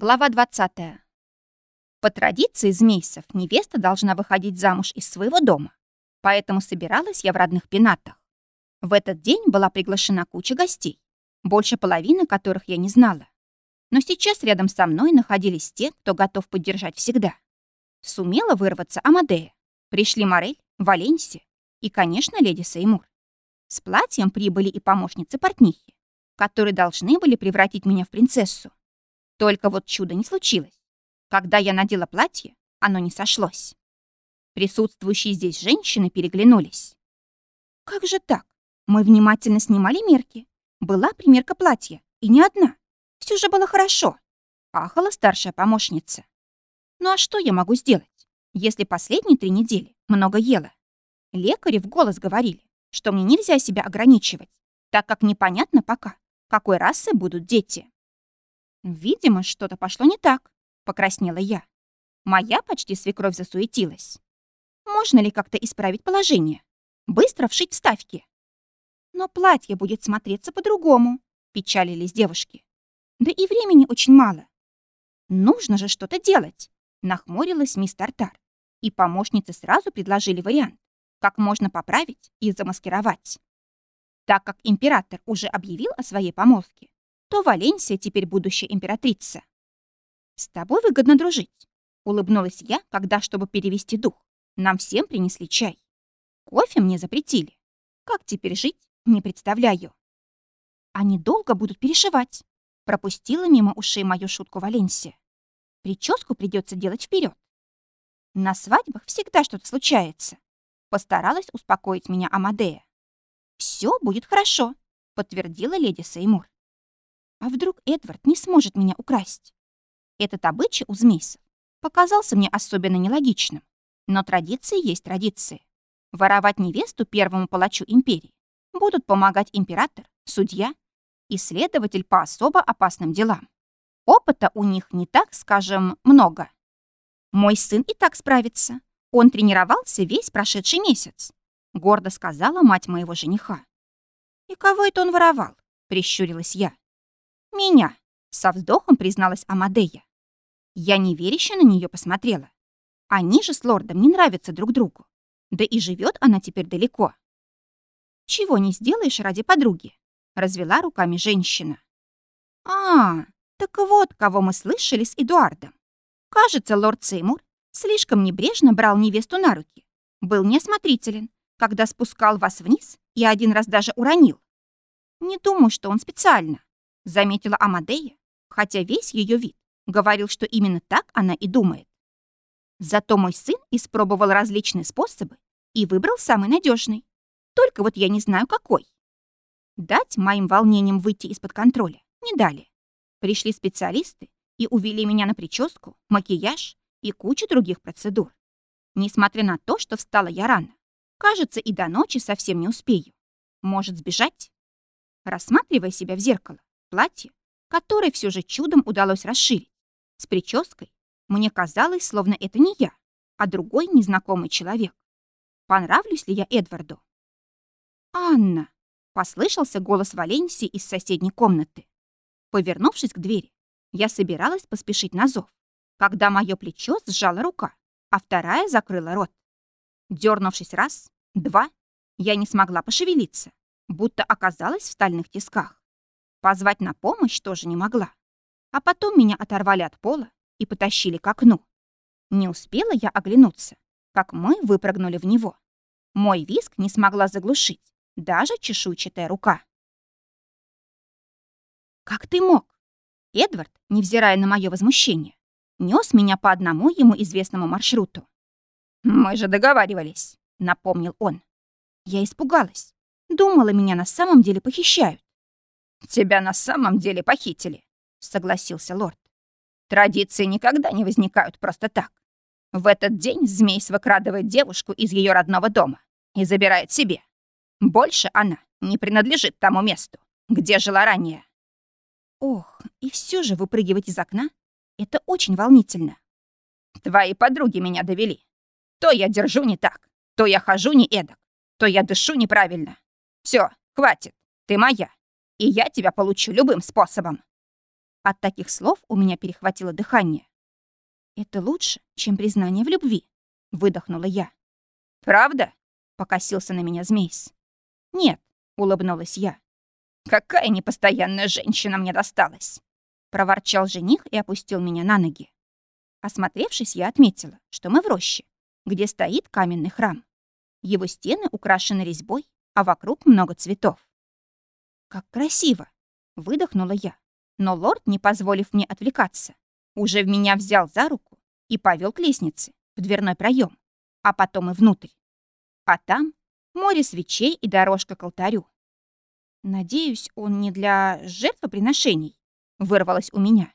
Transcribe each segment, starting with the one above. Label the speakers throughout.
Speaker 1: Глава 20. По традиции змейцев невеста должна выходить замуж из своего дома, поэтому собиралась я в родных пенатах. В этот день была приглашена куча гостей, больше половины которых я не знала. Но сейчас рядом со мной находились те, кто готов поддержать всегда. Сумела вырваться Амадея. Пришли Морель, Валенсия и, конечно, леди Сеймур. С платьем прибыли и помощницы портнихи, которые должны были превратить меня в принцессу. Только вот чуда не случилось. Когда я надела платье, оно не сошлось. Присутствующие здесь женщины переглянулись. Как же так? Мы внимательно снимали мерки. Была примерка платья, и не одна. Все же было хорошо. Ахала старшая помощница. Ну а что я могу сделать, если последние три недели много ела? Лекари в голос говорили, что мне нельзя себя ограничивать, так как непонятно пока, какой расы будут дети. Видимо, что-то пошло не так, покраснела я. Моя почти свекровь засуетилась. Можно ли как-то исправить положение? Быстро вшить вставки. Но платье будет смотреться по-другому, печалились девушки. Да и времени очень мало. Нужно же что-то делать, нахмурилась мисс Тартар. И помощницы сразу предложили вариант, как можно поправить и замаскировать. Так как император уже объявил о своей помолвке, то Валенсия теперь будущая императрица. «С тобой выгодно дружить», — улыбнулась я, когда, чтобы перевести дух, нам всем принесли чай. Кофе мне запретили. Как теперь жить, не представляю. Они долго будут перешивать. Пропустила мимо ушей мою шутку Валенсия. Прическу придется делать вперед. На свадьбах всегда что-то случается. Постаралась успокоить меня Амадея. Все будет хорошо, подтвердила леди Сеймур. А вдруг Эдвард не сможет меня украсть? Этот обычай у змейсов показался мне особенно нелогичным. Но традиции есть традиции. Воровать невесту первому палачу империи будут помогать император, судья и следователь по особо опасным делам. Опыта у них не так, скажем, много. Мой сын и так справится. Он тренировался весь прошедший месяц, гордо сказала мать моего жениха. И кого это он воровал? Прищурилась я. «Меня», — со вздохом призналась Амадея. Я неверяще на нее посмотрела. Они же с лордом не нравятся друг другу. Да и живет она теперь далеко. «Чего не сделаешь ради подруги?» — развела руками женщина. «А, так вот, кого мы слышали с Эдуардом. Кажется, лорд Сеймур слишком небрежно брал невесту на руки. Был неосмотрителен, когда спускал вас вниз и один раз даже уронил. Не думаю, что он специально заметила Амадея, хотя весь ее вид говорил, что именно так она и думает. Зато мой сын испробовал различные способы и выбрал самый надежный. Только вот я не знаю, какой. Дать моим волнениям выйти из-под контроля не дали. Пришли специалисты и увели меня на прическу, макияж и кучу других процедур. Несмотря на то, что встала я рано, кажется, и до ночи совсем не успею. Может сбежать? Рассматривая себя в зеркало, Платье, которое все же чудом удалось расширить, с прической, мне казалось, словно это не я, а другой незнакомый человек. Понравлюсь ли я Эдварду? «Анна!» — послышался голос Валенсии из соседней комнаты. Повернувшись к двери, я собиралась поспешить на зов, когда мое плечо сжала рука, а вторая закрыла рот. Дернувшись раз, два, я не смогла пошевелиться, будто оказалась в стальных тисках. Позвать на помощь тоже не могла. А потом меня оторвали от пола и потащили к окну. Не успела я оглянуться, как мы выпрыгнули в него. Мой виск не смогла заглушить даже чешуйчатая рука. «Как ты мог?» Эдвард, невзирая на мое возмущение, нес меня по одному ему известному маршруту. «Мы же договаривались», — напомнил он. Я испугалась. Думала, меня на самом деле похищают. «Тебя на самом деле похитили», — согласился лорд. «Традиции никогда не возникают просто так. В этот день змей выкрадывает девушку из ее родного дома и забирает себе. Больше она не принадлежит тому месту, где жила ранее». «Ох, и все же выпрыгивать из окна — это очень волнительно». «Твои подруги меня довели. То я держу не так, то я хожу не эдак, то я дышу неправильно. Все, хватит, ты моя и я тебя получу любым способом». От таких слов у меня перехватило дыхание. «Это лучше, чем признание в любви», — выдохнула я.
Speaker 2: «Правда?»
Speaker 1: — покосился на меня Змейс. «Нет», — улыбнулась я.
Speaker 2: «Какая непостоянная женщина мне досталась!»
Speaker 1: — проворчал жених и опустил меня на ноги. Осмотревшись, я отметила, что мы в роще, где стоит каменный храм. Его стены украшены резьбой, а вокруг много цветов. «Как красиво!» — выдохнула я. Но лорд, не позволив мне отвлекаться, уже в меня взял за руку и повел к лестнице, в дверной проем, а потом и внутрь. А там море свечей и дорожка к алтарю. «Надеюсь, он не для жертвоприношений?» — вырвалось у меня.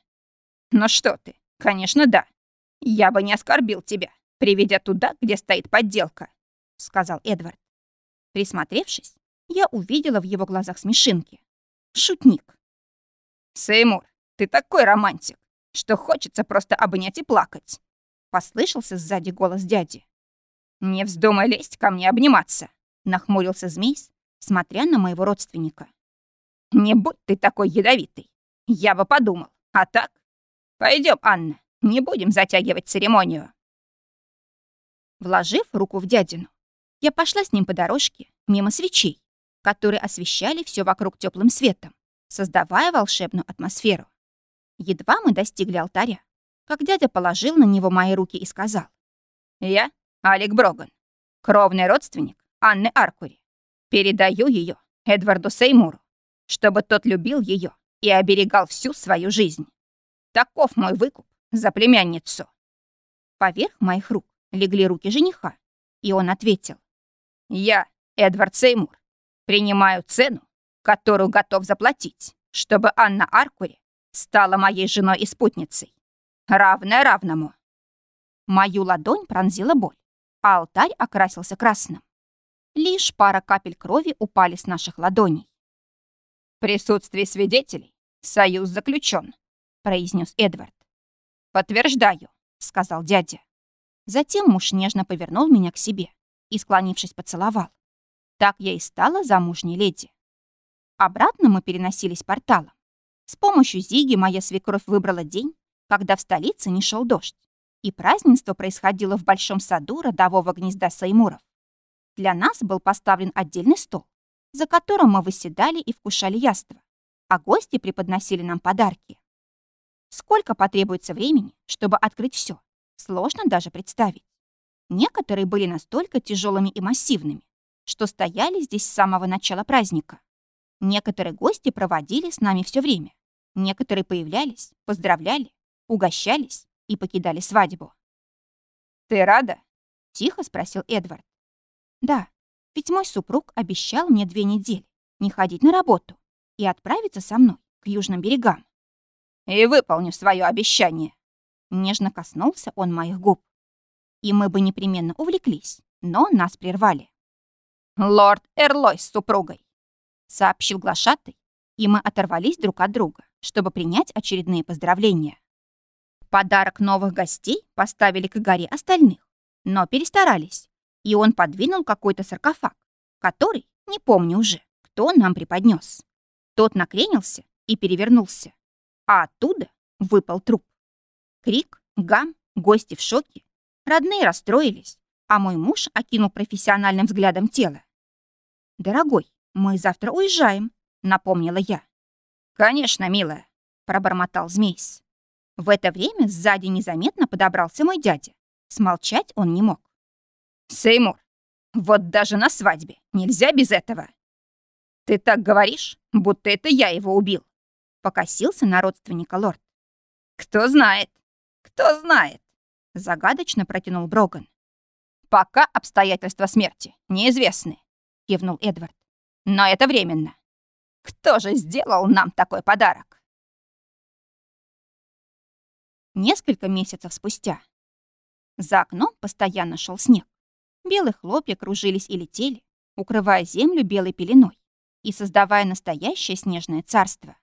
Speaker 2: «Ну что ты, конечно, да. Я бы не оскорбил тебя, приведя туда, где стоит подделка», — сказал Эдвард.
Speaker 1: Присмотревшись, я увидела в его глазах смешинки. Шутник.
Speaker 2: «Сеймур, ты такой романтик, что хочется просто обнять и плакать», — послышался сзади голос дяди. «Не вздумай лезть ко мне обниматься», — нахмурился змей, смотря на моего родственника. «Не будь ты такой ядовитый. Я бы подумал. А так? Пойдем, Анна, не будем затягивать церемонию».
Speaker 1: Вложив руку в дядину, я пошла с ним по дорожке, мимо свечей, которые освещали все вокруг теплым светом, создавая волшебную атмосферу. Едва мы достигли алтаря, как дядя положил на него мои руки и сказал.
Speaker 2: «Я, Алик Броган, кровный родственник Анны Аркури, передаю ее Эдварду Сеймуру, чтобы тот любил ее и оберегал всю свою жизнь. Таков мой выкуп за племянницу».
Speaker 1: Поверх моих рук легли руки жениха, и он ответил.
Speaker 2: «Я, Эдвард Сеймур, принимаю цену, которую готов заплатить, чтобы Анна Аркури стала моей женой и спутницей. Равная равному».
Speaker 1: Мою ладонь пронзила боль, а алтарь окрасился красным. Лишь пара капель крови упали с наших ладоней.
Speaker 2: «В присутствии свидетелей союз заключен», — произнес Эдвард. «Подтверждаю», — сказал дядя.
Speaker 1: Затем муж нежно повернул меня к себе и, склонившись, поцеловал. Так я и стала замужней леди. Обратно мы переносились порталом. С помощью Зиги моя свекровь выбрала день, когда в столице не шел дождь, и празднество происходило в большом саду родового гнезда Саймуров. Для нас был поставлен отдельный стол, за которым мы выседали и вкушали яства, а гости преподносили нам подарки. Сколько потребуется времени, чтобы открыть все, сложно даже представить. Некоторые были настолько тяжелыми и массивными, что стояли здесь с самого начала праздника. Некоторые гости проводили с нами все время. Некоторые появлялись, поздравляли, угощались и покидали свадьбу.
Speaker 2: «Ты рада?»
Speaker 1: — тихо спросил Эдвард. «Да, ведь мой супруг обещал мне две недели не ходить на работу и отправиться со мной к южным берегам».
Speaker 2: «И выполню свое обещание».
Speaker 1: Нежно коснулся он моих губ и мы бы непременно увлеклись, но нас прервали.
Speaker 2: «Лорд Эрлой с супругой», —
Speaker 1: сообщил глашатый, и мы оторвались друг от друга, чтобы принять очередные поздравления. Подарок новых гостей поставили к горе остальных, но перестарались, и он подвинул какой-то саркофаг, который, не помню уже, кто нам преподнес. Тот накренился и перевернулся, а оттуда выпал труп. Крик, гам, гости в шоке, Родные расстроились, а мой муж окинул профессиональным взглядом тело. «Дорогой, мы завтра уезжаем», — напомнила я.
Speaker 2: «Конечно, милая», — пробормотал Змейс.
Speaker 1: В это время сзади незаметно подобрался мой дядя. Смолчать он не мог.
Speaker 2: «Сеймур, вот даже на свадьбе нельзя без этого. Ты так говоришь, будто это я его убил», — покосился на родственника лорд. «Кто знает, кто знает».
Speaker 1: Загадочно протянул Броган.
Speaker 2: «Пока обстоятельства смерти неизвестны», — кивнул Эдвард. «Но это временно. Кто же сделал нам такой подарок?»
Speaker 1: Несколько месяцев спустя. За окном постоянно шел снег. Белые хлопья кружились и летели, укрывая землю белой пеленой и создавая настоящее снежное царство.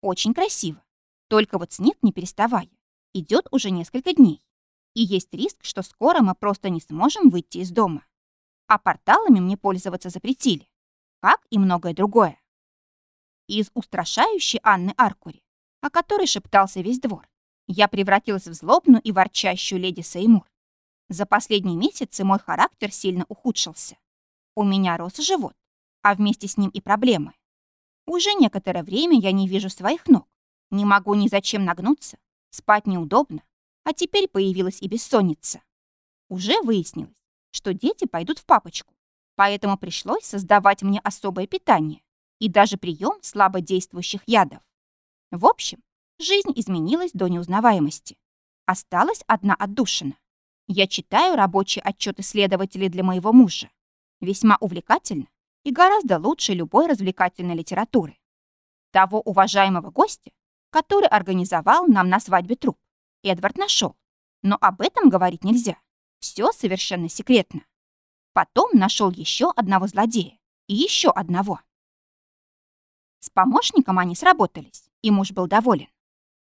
Speaker 1: Очень красиво. Только вот снег, не переставая, идет уже несколько дней и есть риск, что скоро мы просто не сможем выйти из дома. А порталами мне пользоваться запретили, как и многое другое. Из устрашающей Анны Аркури о которой шептался весь двор, я превратилась в злобную и ворчащую леди Сеймур. За последние месяцы мой характер сильно ухудшился. У меня рос живот, а вместе с ним и проблемы. Уже некоторое время я не вижу своих ног, не могу ни зачем нагнуться, спать неудобно, а теперь появилась и бессонница. Уже выяснилось, что дети пойдут в папочку, поэтому пришлось создавать мне особое питание и даже прием слабодействующих ядов. В общем, жизнь изменилась до неузнаваемости. Осталась одна отдушина. Я читаю рабочие отчеты следователей для моего мужа. Весьма увлекательно и гораздо лучше любой развлекательной литературы. Того уважаемого гостя, который организовал нам на свадьбе труп, Эдвард нашел. Но об этом говорить нельзя. Все совершенно секретно. Потом нашел еще одного злодея и еще одного. С помощником они сработались, и муж был доволен.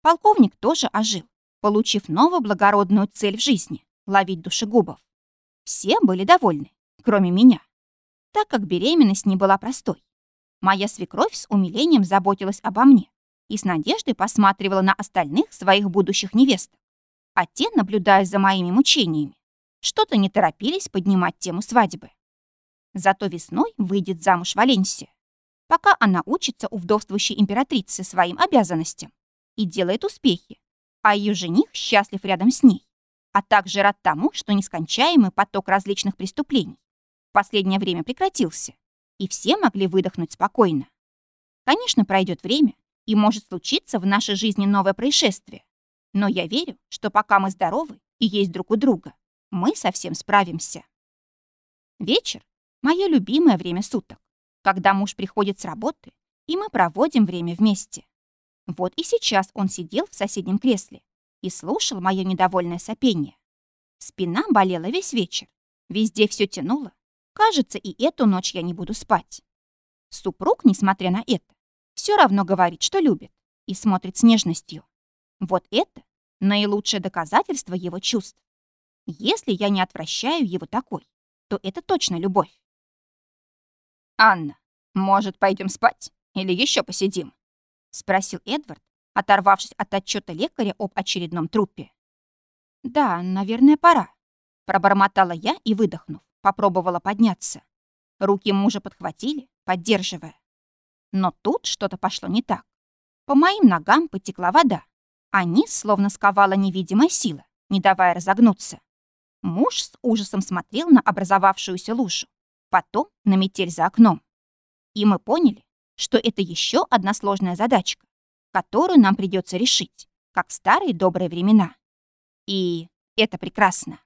Speaker 1: Полковник тоже ожил, получив новую благородную цель в жизни — ловить душегубов. Все были довольны, кроме меня, так как беременность не была простой. Моя свекровь с умилением заботилась обо мне и с надеждой посматривала на остальных своих будущих невесток. А те, наблюдая за моими мучениями, что-то не торопились поднимать тему свадьбы. Зато весной выйдет замуж Валенсия, пока она учится у вдовствующей императрицы своим обязанностям и делает успехи, а ее жених счастлив рядом с ней, а также рад тому, что нескончаемый поток различных преступлений в последнее время прекратился, и все могли выдохнуть спокойно. Конечно, пройдет время, и может случиться в нашей жизни новое происшествие, но я верю, что пока мы здоровы и есть друг у друга, мы совсем справимся. Вечер — мое любимое время суток, когда муж приходит с работы, и мы проводим время вместе. Вот и сейчас он сидел в соседнем кресле и слушал мое недовольное сопение. Спина болела весь вечер, везде все тянуло. Кажется, и эту ночь я не буду спать. Супруг, несмотря на это, все равно говорит, что любит, и смотрит с нежностью. Вот это наилучшее доказательство его чувств. Если я не отвращаю его такой, то это точно любовь.
Speaker 2: «Анна, может, пойдем спать? Или еще посидим?» — спросил Эдвард, оторвавшись от отчета лекаря об очередном трупе.
Speaker 1: «Да, наверное, пора», — пробормотала я и, выдохнув, попробовала подняться. Руки мужа подхватили, поддерживая. Но тут что-то пошло не так. По моим ногам потекла вода, низ словно сковала невидимая сила, не давая разогнуться. Муж с ужасом смотрел на образовавшуюся лужу, потом на метель за окном. И мы поняли, что это еще одна сложная задачка, которую нам придется решить, как в старые добрые времена. И это прекрасно.